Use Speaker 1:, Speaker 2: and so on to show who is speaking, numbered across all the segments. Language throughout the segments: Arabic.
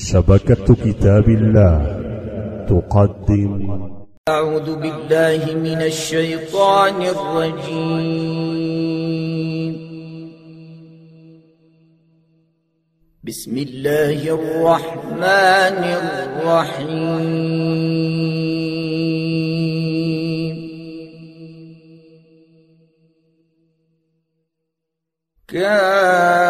Speaker 1: شبكة كتاب الله. تقدم.
Speaker 2: أعوذ بالله من الشيطان الرجيم. بسم الله الرحمن الرحيم. كافها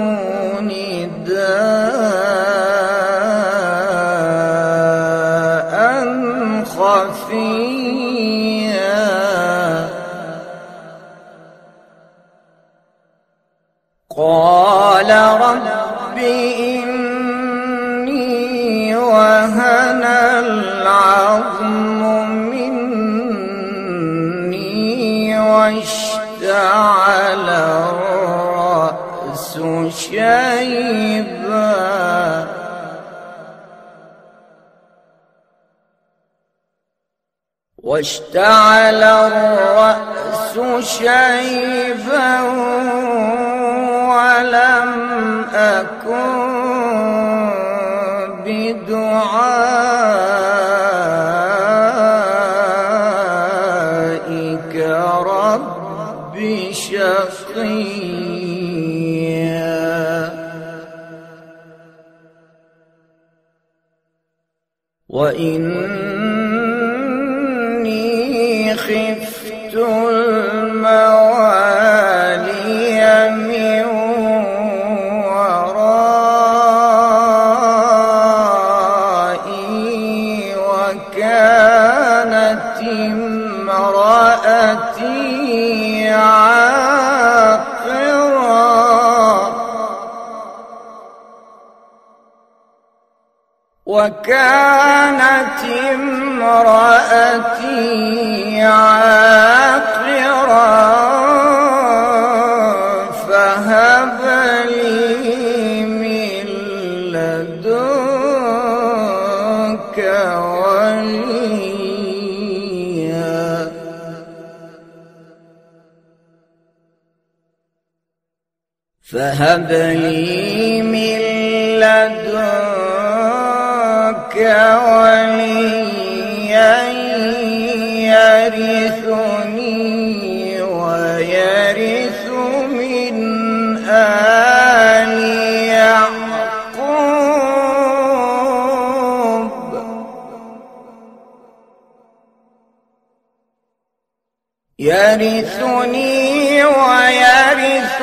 Speaker 2: قال رب إني وهن العظم مني واشتعل الرأس شيبا. واشتعل الرأس شيبا. ولم أكن بدعائك رب شقيا. وإني خفت امرأتي عاقرا وكانت امرأتي فهب لي من لدنك وليا يرثني ويرث من آل يعقوب. يرثني ويرث